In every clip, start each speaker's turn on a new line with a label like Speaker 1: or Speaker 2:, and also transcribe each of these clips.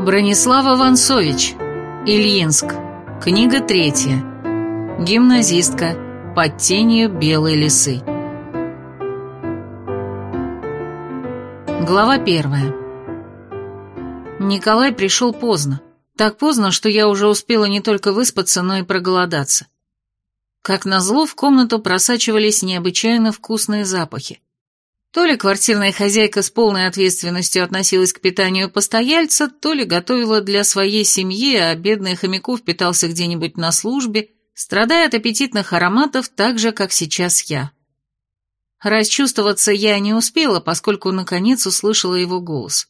Speaker 1: Бронислава Вансович. Ильинск. Книга третья. Гимназистка. Под тенью белой лисы. Глава первая. Николай пришел поздно. Так поздно, что я уже успела не только выспаться, но и проголодаться. Как назло, в комнату просачивались необычайно вкусные запахи. То ли квартирная хозяйка с полной ответственностью относилась к питанию постояльца, то ли готовила для своей семьи, а бедный Хомяков питался где-нибудь на службе, страдая от аппетитных ароматов так же, как сейчас я. Расчувствоваться я не успела, поскольку наконец услышала его голос.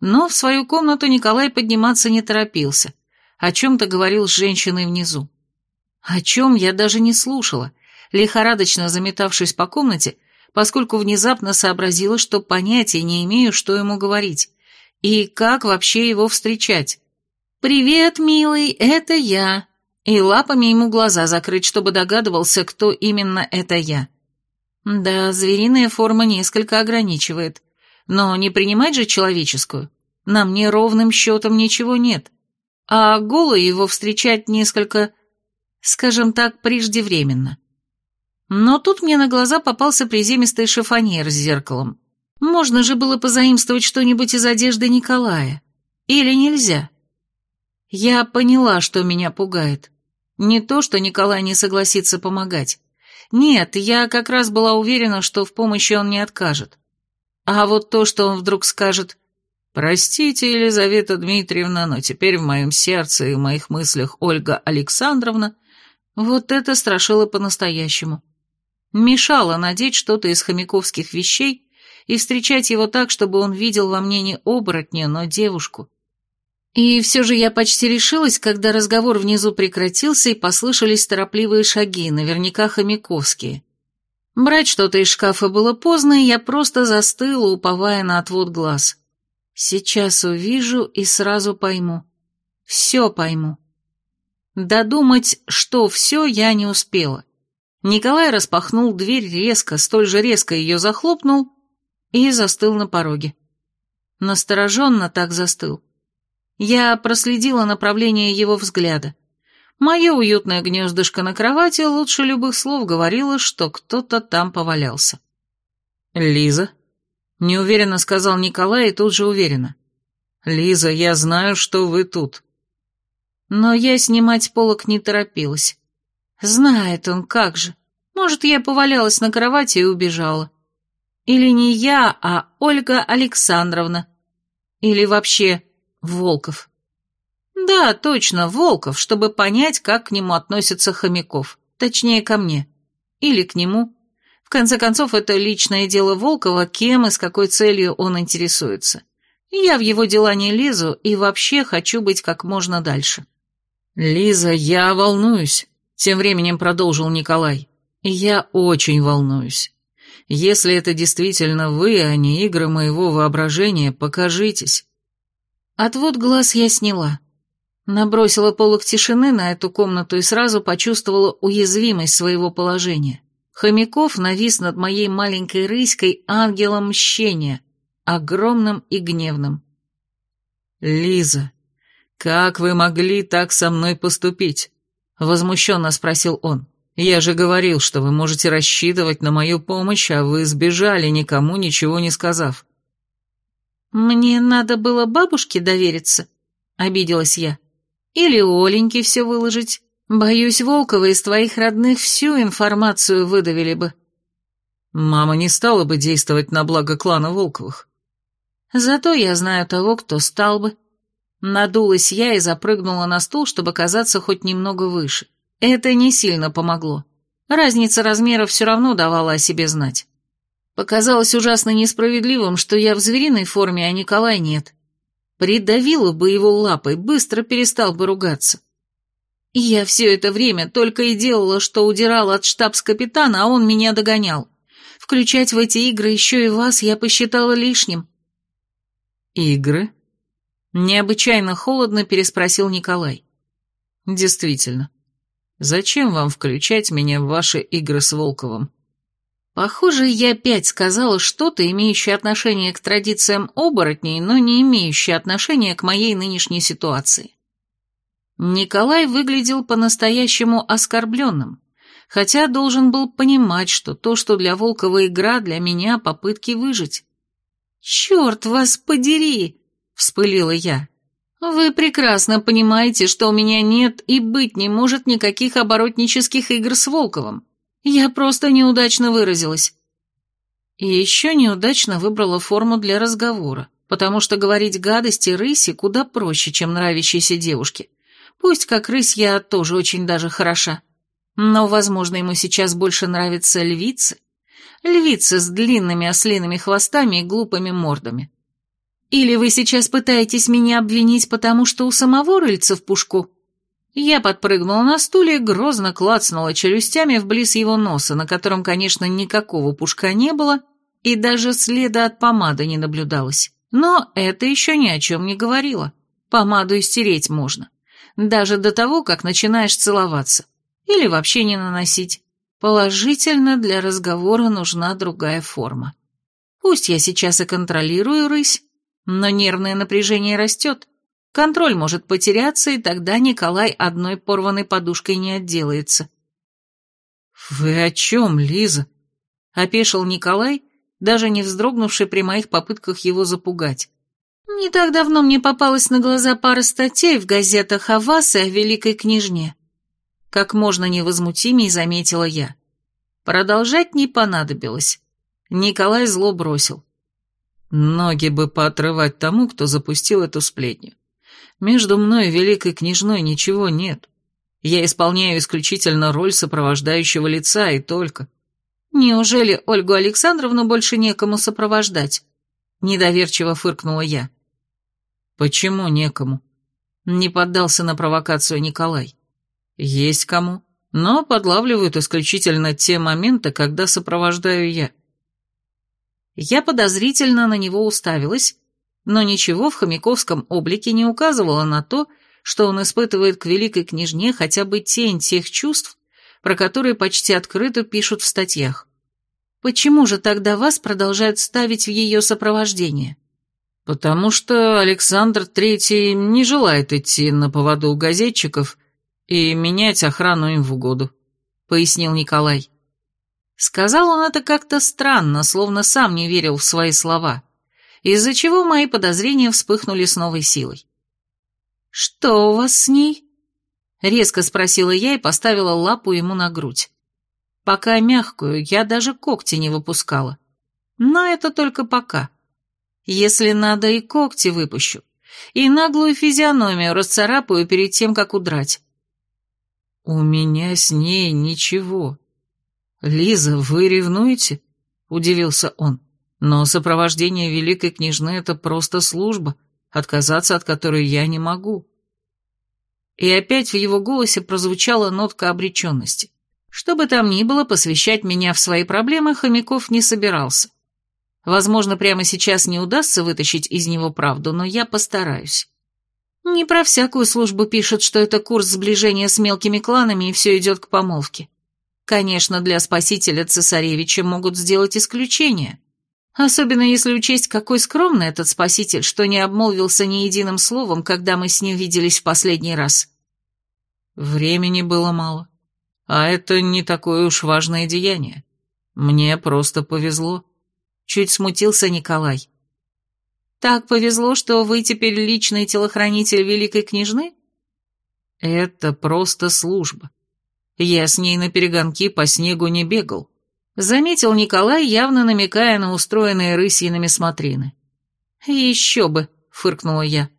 Speaker 1: Но в свою комнату Николай подниматься не торопился, о чем-то говорил с женщиной внизу. О чем я даже не слушала, лихорадочно заметавшись по комнате, поскольку внезапно сообразила, что понятия не имею, что ему говорить, и как вообще его встречать. «Привет, милый, это я», и лапами ему глаза закрыть, чтобы догадывался, кто именно это я. Да, звериная форма несколько ограничивает, но не принимать же человеческую. На мне ровным счетом ничего нет. А голый его встречать несколько, скажем так, преждевременно. Но тут мне на глаза попался приземистый шифоньер с зеркалом. Можно же было позаимствовать что-нибудь из одежды Николая. Или нельзя? Я поняла, что меня пугает. Не то, что Николай не согласится помогать. Нет, я как раз была уверена, что в помощи он не откажет. А вот то, что он вдруг скажет «Простите, Елизавета Дмитриевна, но теперь в моем сердце и в моих мыслях Ольга Александровна», вот это страшило по-настоящему мешало надеть что-то из хомяковских вещей и встречать его так, чтобы он видел во мне не оборотня, но девушку. И все же я почти решилась, когда разговор внизу прекратился и послышались торопливые шаги, наверняка хомяковские. Брать что-то из шкафа было поздно, и я просто застыла, уповая на отвод глаз. Сейчас увижу и сразу пойму. Все пойму. Додумать, что все, я не успела. Николай распахнул дверь резко, столь же резко ее захлопнул и застыл на пороге. Настороженно так застыл. Я проследила направление его взгляда. Мое уютное гнездышко на кровати лучше любых слов говорило, что кто-то там повалялся.
Speaker 2: «Лиза?» — неуверенно сказал Николай и тут же уверенно. «Лиза, я знаю, что вы тут».
Speaker 1: Но я снимать полок не торопилась. Знает он, как же. Может, я повалялась на кровати и убежала. Или не я, а Ольга Александровна. Или вообще Волков. Да, точно, Волков, чтобы понять, как к нему относятся хомяков. Точнее, ко мне. Или к нему. В конце концов, это личное дело Волкова, кем и с какой целью он интересуется. Я в его дела не лезу и вообще хочу быть как можно дальше.
Speaker 2: «Лиза, я волнуюсь», тем временем продолжил Николай. «Я очень волнуюсь. Если это действительно вы, а не игры моего воображения, покажитесь».
Speaker 1: Отвод глаз я сняла. Набросила полок тишины на эту комнату и сразу почувствовала уязвимость своего положения. Хомяков навис над моей маленькой рыськой ангелом мщения, огромным и гневным.
Speaker 2: «Лиза, как вы могли так со мной поступить? — возмущенно спросил он. «Я же говорил, что вы можете рассчитывать на мою помощь, а вы сбежали, никому ничего не сказав».
Speaker 1: «Мне надо было бабушке довериться», — обиделась я. «Или Оленьке все выложить. Боюсь, Волкова из твоих родных всю информацию выдавили бы».
Speaker 2: «Мама не стала бы действовать на благо клана Волковых».
Speaker 1: «Зато я знаю того, кто стал бы», Надулась я и запрыгнула на стул, чтобы казаться хоть немного выше. Это не сильно помогло. Разница размеров все равно давала о себе знать. Показалось ужасно несправедливым, что я в звериной форме, а Николай нет. Придавила бы его лапой, быстро перестал бы ругаться. я все это время только и делала, что удирала от штабс-капитана, а он меня догонял. Включать в эти игры еще и вас я посчитала лишним.
Speaker 2: «Игры?»
Speaker 1: Необычайно холодно переспросил Николай.
Speaker 2: Действительно. Зачем вам включать меня в ваши игры с Волковым?
Speaker 1: Похоже, я опять сказала что-то, имеющее отношение к традициям оборотней, но не имеющее отношения к моей нынешней ситуации. Николай выглядел по-настоящему оскорбленным, хотя должен был понимать, что то, что для Волкова игра, для меня попытки выжить. «Черт вас подери!» — вспылила я. «Вы прекрасно понимаете, что у меня нет и быть не может никаких оборотнических игр с Волковым. Я просто неудачно выразилась». И еще неудачно выбрала форму для разговора, потому что говорить гадости рыси куда проще, чем нравящейся девушке. Пусть как рысь я тоже очень даже хороша. Но, возможно, ему сейчас больше нравятся львицы. Львицы с длинными ослиными хвостами и глупыми мордами. Или вы сейчас пытаетесь меня обвинить, потому что у самого рыльца в пушку? Я подпрыгнула на стуле грозно клацнула челюстями вблиз его носа, на котором, конечно, никакого пушка не было, и даже следа от помады не наблюдалось. Но это еще ни о чем не говорило. Помаду истереть можно. Даже до того, как начинаешь целоваться. Или вообще не наносить. Положительно для разговора нужна другая форма. Пусть я сейчас и контролирую рысь, но нервное напряжение растет. Контроль может потеряться, и тогда Николай одной порванной подушкой не отделается.
Speaker 2: «Вы о чем, Лиза?» — опешил Николай, даже не вздрогнувший при моих попытках его запугать.
Speaker 1: «Не так давно мне попалась на глаза пара статей в газетах о вас и о великой княжне». Как можно невозмутимее заметила я. Продолжать не понадобилось. Николай зло бросил.
Speaker 2: Ноги бы поотрывать тому, кто запустил эту сплетню. Между мной и великой княжной ничего нет. Я исполняю исключительно роль сопровождающего лица и только.
Speaker 1: Неужели Ольгу Александровну больше некому сопровождать? Недоверчиво фыркнула я.
Speaker 2: Почему некому? Не поддался на провокацию Николай. Есть кому, но подлавливают исключительно те моменты, когда сопровождаю я.
Speaker 1: Я подозрительно на него уставилась, но ничего в хомяковском облике не указывало на то, что он испытывает к великой княжне хотя бы тень тех чувств, про которые почти открыто пишут в статьях. Почему же тогда вас продолжают ставить в ее сопровождение?
Speaker 2: Потому что Александр Третий не желает идти на поводу у газетчиков и менять охрану им в угоду, пояснил Николай.
Speaker 1: Сказал он это как-то странно, словно сам не верил в свои слова, из-за чего мои подозрения вспыхнули с новой силой. «Что у вас с ней?» — резко спросила я и поставила лапу ему на грудь. Пока мягкую, я даже когти не выпускала. Но это только пока. Если надо, и когти выпущу, и наглую физиономию расцарапаю перед тем, как удрать.
Speaker 2: «У меня с ней ничего», «Лиза, вы ревнуете?» — удивился он. «Но сопровождение великой княжны — это просто служба, отказаться от которой я не могу».
Speaker 1: И опять в его голосе прозвучала нотка обреченности. Что бы там ни было, посвящать меня в свои проблемы Хомяков не собирался. Возможно, прямо сейчас не удастся вытащить из него правду, но я постараюсь. Не про всякую службу пишут, что это курс сближения с мелкими кланами, и все идет к помолвке. Конечно, для спасителя цесаревича могут сделать исключение. Особенно если учесть, какой скромный этот спаситель, что не обмолвился ни единым словом, когда мы с ним виделись в последний раз.
Speaker 2: Времени было мало. А это не такое уж важное деяние. Мне просто повезло. Чуть смутился Николай.
Speaker 1: Так повезло, что вы теперь личный телохранитель великой княжны?
Speaker 2: Это просто служба. Я с ней на перегонки по снегу не бегал.
Speaker 1: Заметил Николай, явно намекая на устроенные рысьиными смотрины. «Еще бы», — фыркнула я.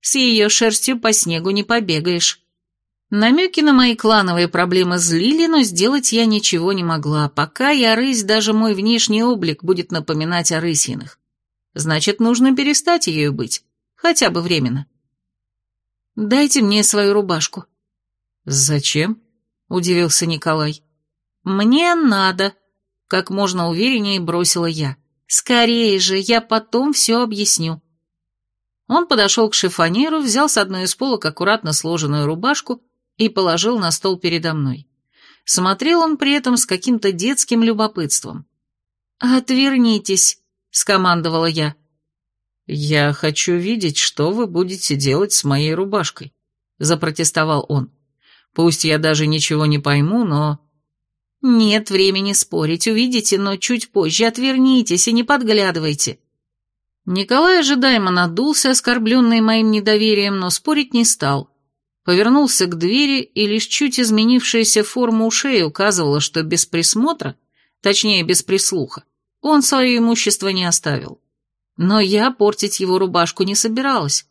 Speaker 1: «С ее шерстью по снегу не побегаешь». Намеки на мои клановые проблемы злили, но сделать я ничего не могла. Пока я рысь, даже мой внешний облик будет напоминать о рысьиных. Значит, нужно перестать ею быть, хотя бы временно. «Дайте мне свою рубашку».
Speaker 2: «Зачем?» Удивился Николай.
Speaker 1: «Мне надо», — как можно увереннее бросила я. «Скорее же, я потом все объясню». Он подошел к шифонеру, взял с одной из полок аккуратно сложенную рубашку и положил на стол передо мной. Смотрел он при этом с каким-то детским любопытством. «Отвернитесь», — скомандовала я.
Speaker 2: «Я хочу видеть, что вы будете делать с моей рубашкой», — запротестовал он. «Пусть я даже ничего не пойму, но...»
Speaker 1: «Нет времени спорить, увидите, но чуть позже отвернитесь и не подглядывайте». Николай ожидаемо надулся, оскорбленный моим недоверием, но спорить не стал. Повернулся к двери, и лишь чуть изменившаяся форма ушей указывала, что без присмотра, точнее, без прислуха, он свое имущество не оставил. Но я портить его рубашку не собиралась.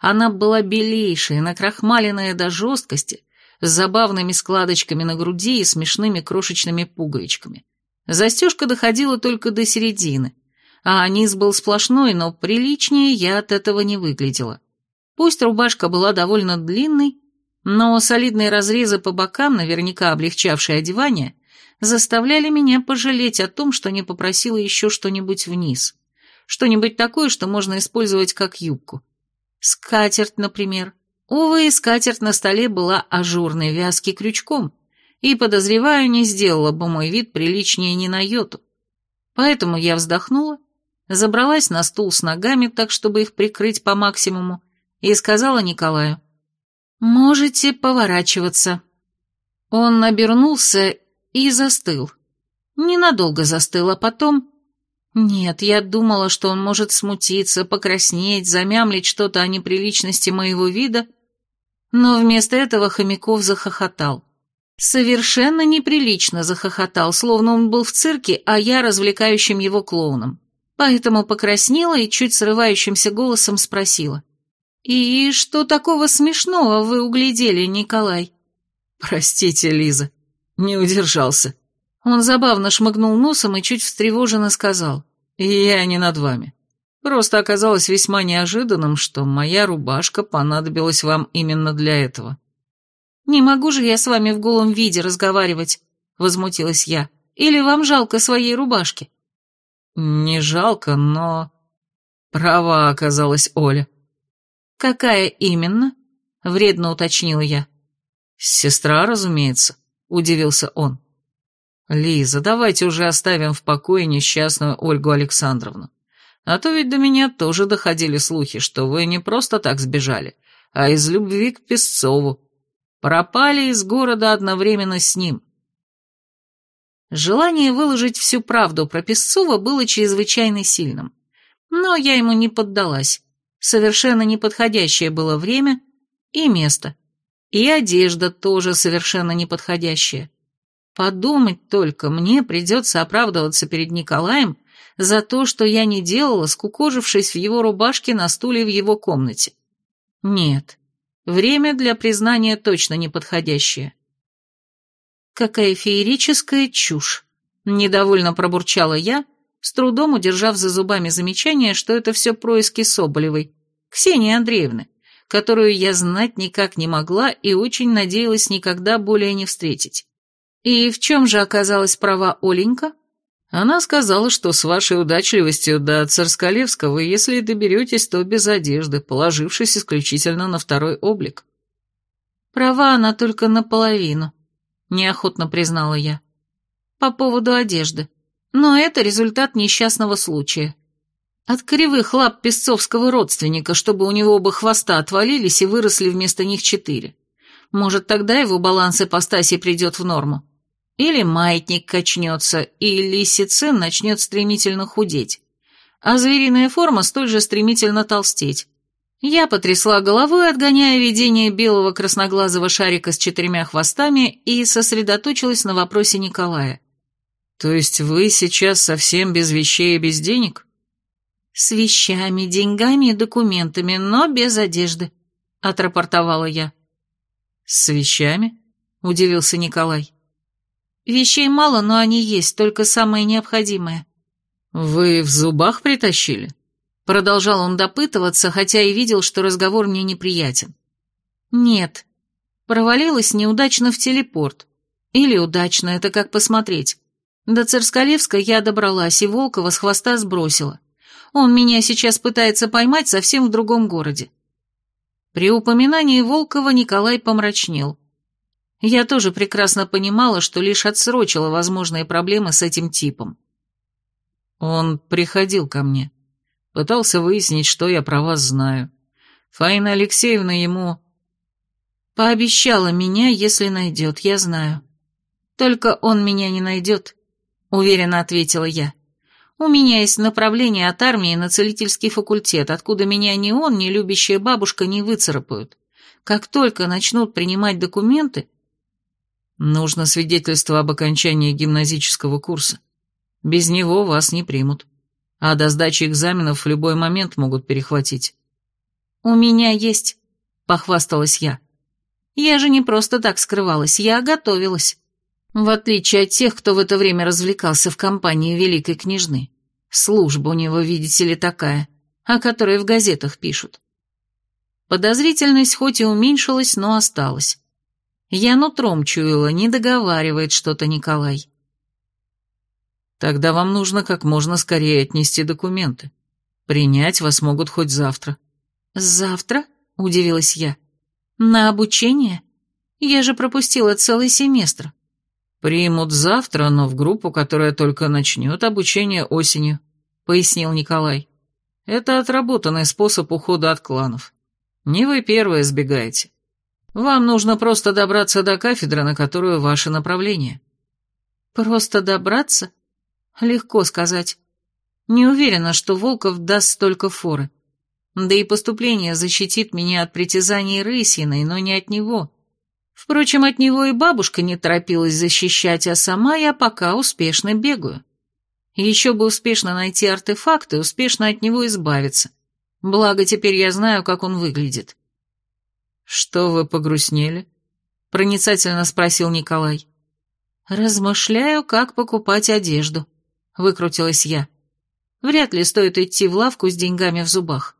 Speaker 1: Она была белейшая, накрахмаленная до жесткости, с забавными складочками на груди и смешными крошечными пуговичками. Застежка доходила только до середины, а низ был сплошной, но приличнее я от этого не выглядела. Пусть рубашка была довольно длинной, но солидные разрезы по бокам, наверняка облегчавшие одевание, заставляли меня пожалеть о том, что не попросила еще что-нибудь вниз. Что-нибудь такое, что можно использовать как юбку. Скатерть, например. Увы, скатерть на столе была ажурной вязки крючком, и, подозреваю, не сделала бы мой вид приличнее ни на йоту. Поэтому я вздохнула, забралась на стул с ногами, так, чтобы их прикрыть по максимуму, и сказала Николаю, «Можете поворачиваться». Он обернулся и застыл. Ненадолго застыл, а потом... Нет, я думала, что он может смутиться, покраснеть, замямлить что-то о неприличности моего вида, но вместо этого Хомяков захохотал. Совершенно неприлично захохотал, словно он был в цирке, а я развлекающим его клоуном. Поэтому покраснела и чуть срывающимся голосом спросила. «И что такого смешного вы углядели, Николай?»
Speaker 2: «Простите, Лиза, не удержался».
Speaker 1: Он забавно шмыгнул носом и чуть встревоженно сказал.
Speaker 2: «Я не над вами. Просто оказалось весьма неожиданным, что моя рубашка понадобилась вам именно для этого».
Speaker 1: «Не могу же я с вами в голом виде разговаривать», — возмутилась я. «Или вам жалко своей рубашки?»
Speaker 2: «Не жалко, но...» Права оказалась Оля.
Speaker 1: «Какая именно?» — вредно уточнила я.
Speaker 2: «Сестра, разумеется», — удивился он. «Лиза, давайте уже оставим в покое несчастную Ольгу Александровну. А то ведь до меня тоже доходили слухи, что вы не просто так сбежали, а из любви к Песцову. Пропали из города одновременно с ним».
Speaker 1: Желание выложить всю правду про Песцова было чрезвычайно сильным. Но я ему не поддалась. Совершенно неподходящее было время и место. И одежда тоже совершенно неподходящая. Подумать только, мне придется оправдываться перед Николаем за то, что я не делала, скукожившись в его рубашке на стуле в его комнате. Нет, время для признания точно неподходящее. Какая феерическая чушь! Недовольно пробурчала я, с трудом удержав за зубами замечание, что это все происки Соболевой, Ксении Андреевны, которую я знать никак не могла и очень надеялась никогда более не встретить. И в чем же оказалась права Оленька?
Speaker 2: Она сказала, что с вашей удачливостью до Царскалевского, если доберетесь, то без одежды, положившись исключительно на второй облик.
Speaker 1: Права она только наполовину, неохотно признала я. По поводу одежды. Но это результат несчастного случая. От кривых лап песцовского родственника, чтобы у него оба хвоста отвалились и выросли вместо них четыре. Может, тогда его баланс ипостаси придет в норму. Или маятник качнется, и лисицин начнет стремительно худеть, а звериная форма столь же стремительно толстеть. Я потрясла головой, отгоняя видение белого красноглазого шарика с четырьмя хвостами и сосредоточилась на вопросе Николая.
Speaker 2: «То есть вы сейчас совсем без вещей и без денег?»
Speaker 1: «С вещами, деньгами и документами, но без одежды», — отрапортовала я.
Speaker 2: «С вещами?» — удивился Николай.
Speaker 1: Вещей мало, но они есть, только самое необходимое.
Speaker 2: Вы в зубах притащили?
Speaker 1: Продолжал он допытываться, хотя и видел, что разговор мне неприятен. Нет. Провалилась неудачно в телепорт. Или удачно, это как посмотреть. До Царскалевска я добралась, и Волкова с хвоста сбросила. Он меня сейчас пытается поймать совсем в другом городе. При упоминании Волкова Николай помрачнел. Я тоже прекрасно понимала, что лишь отсрочила возможные проблемы с этим типом.
Speaker 2: Он приходил ко мне. Пытался выяснить, что я про вас знаю. Фаина Алексеевна ему...
Speaker 1: Пообещала меня, если найдет, я знаю. Только он меня не найдет, уверенно ответила я. У меня есть направление от армии на целительский факультет, откуда меня ни он, ни любящая бабушка не выцарапают. Как только начнут принимать документы...
Speaker 2: Нужно свидетельство об окончании гимназического курса. Без него вас не примут. А до сдачи экзаменов в любой момент могут перехватить.
Speaker 1: «У меня есть», — похвасталась я. «Я же не просто так скрывалась, я готовилась. В отличие от тех, кто в это время развлекался в компании великой княжны. Служба у него, видите ли, такая, о которой в газетах пишут. Подозрительность хоть и уменьшилась, но осталась. Я нутром чуяла, не договаривает что-то Николай.
Speaker 2: Тогда вам нужно как можно скорее отнести документы. Принять вас могут хоть завтра.
Speaker 1: Завтра? Удивилась я. На обучение? Я же пропустила целый семестр.
Speaker 2: Примут завтра, но в группу, которая только начнет обучение осенью, пояснил Николай. Это отработанный способ ухода от кланов. Не вы первые сбегаете. Вам нужно просто добраться до кафедры, на которую ваше направление.
Speaker 1: Просто добраться? Легко сказать. Не уверена, что Волков даст столько форы. Да и поступление защитит меня от притязаний Рысиной, но не от него. Впрочем, от него и бабушка не торопилась защищать, а сама я пока успешно бегаю. Еще бы успешно найти артефакт и успешно от него избавиться. Благо, теперь я знаю, как он выглядит.
Speaker 2: «Что вы погрустнели?» — проницательно спросил Николай.
Speaker 1: «Размышляю, как покупать одежду», — выкрутилась я. «Вряд ли стоит идти в лавку с деньгами в зубах».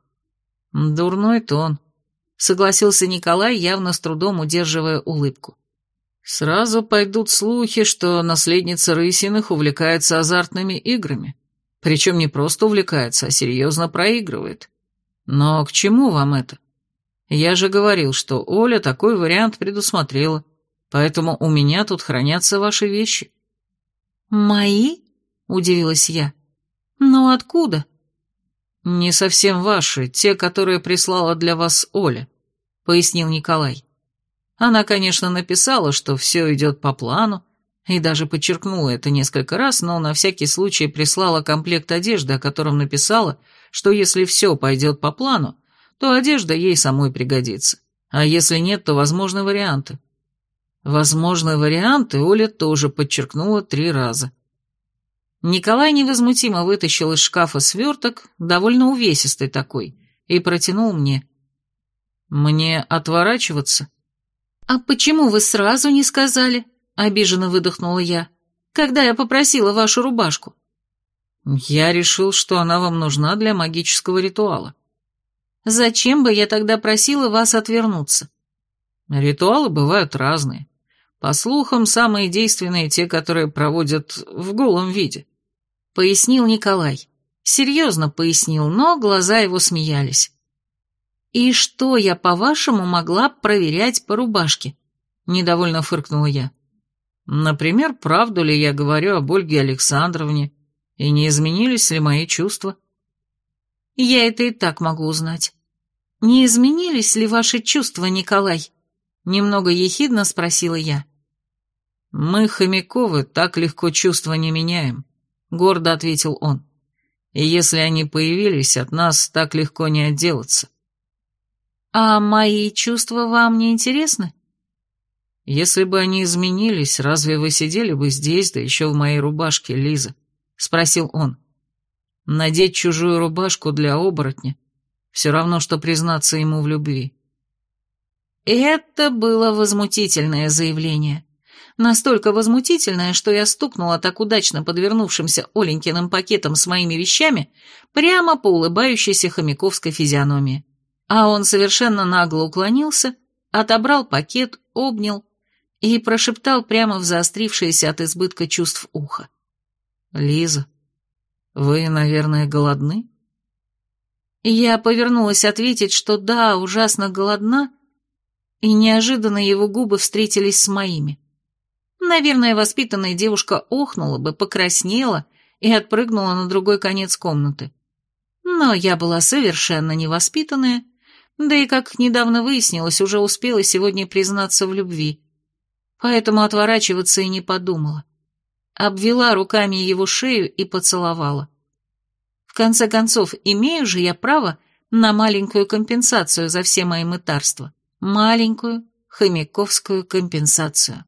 Speaker 2: «Дурной тон», — согласился Николай, явно с трудом удерживая улыбку. «Сразу пойдут слухи, что наследница Рысиных увлекается азартными играми. Причем не просто увлекается, а серьезно проигрывает. Но к чему вам это? Я же говорил, что Оля такой вариант предусмотрела, поэтому у меня тут хранятся ваши вещи».
Speaker 1: «Мои?» — удивилась я. «Но откуда?»
Speaker 2: «Не совсем ваши, те, которые прислала для вас Оля», — пояснил Николай. Она, конечно, написала, что все идет по плану, и даже подчеркнула это несколько раз, но на всякий случай прислала комплект одежды, о котором написала, что если все пойдет по плану, то одежда ей самой пригодится. А если нет, то возможны варианты. Возможные варианты Оля тоже подчеркнула три раза.
Speaker 1: Николай невозмутимо вытащил из шкафа сверток, довольно увесистый такой, и протянул мне.
Speaker 2: «Мне отворачиваться?»
Speaker 1: «А почему вы сразу не сказали?» — обиженно выдохнула я. «Когда я попросила вашу рубашку?»
Speaker 2: «Я решил, что она вам нужна для магического ритуала».
Speaker 1: Зачем бы я тогда просила вас отвернуться?
Speaker 2: Ритуалы бывают разные. По слухам, самые действенные те, которые проводят в голом виде.
Speaker 1: Пояснил Николай. Серьезно пояснил, но глаза его смеялись. «И что я, по-вашему, могла проверять по рубашке?» Недовольно фыркнула я.
Speaker 2: «Например, правду ли я говорю об Ольге Александровне, и не изменились ли мои чувства?»
Speaker 1: Я это и так могу узнать. Не изменились ли ваши чувства, Николай? Немного ехидно спросила я.
Speaker 2: Мы, Хомяковы, так легко чувства не меняем, гордо ответил он. И если они появились, от нас так легко не отделаться.
Speaker 1: А мои чувства вам не интересны?
Speaker 2: Если бы они изменились, разве вы сидели бы здесь, да еще в моей рубашке, Лиза? Спросил он. Надеть чужую рубашку для оборотня — все равно, что признаться ему в любви.
Speaker 1: Это было возмутительное заявление. Настолько возмутительное, что я стукнула так удачно подвернувшимся Оленькиным пакетом с моими вещами прямо по улыбающейся хомяковской физиономии. А он совершенно нагло уклонился, отобрал пакет, обнял и прошептал прямо в заострившееся от избытка чувств ухо.
Speaker 2: «Лиза, «Вы, наверное, голодны?»
Speaker 1: Я повернулась ответить, что да, ужасно голодна, и неожиданно его губы встретились с моими. Наверное, воспитанная девушка охнула бы, покраснела и отпрыгнула на другой конец комнаты. Но я была совершенно невоспитанная, да и, как недавно выяснилось, уже успела сегодня признаться в любви. Поэтому отворачиваться и не подумала. Обвела руками его шею и поцеловала. В конце концов, имею же я право на маленькую компенсацию за все мои мытарства. Маленькую хомяковскую компенсацию.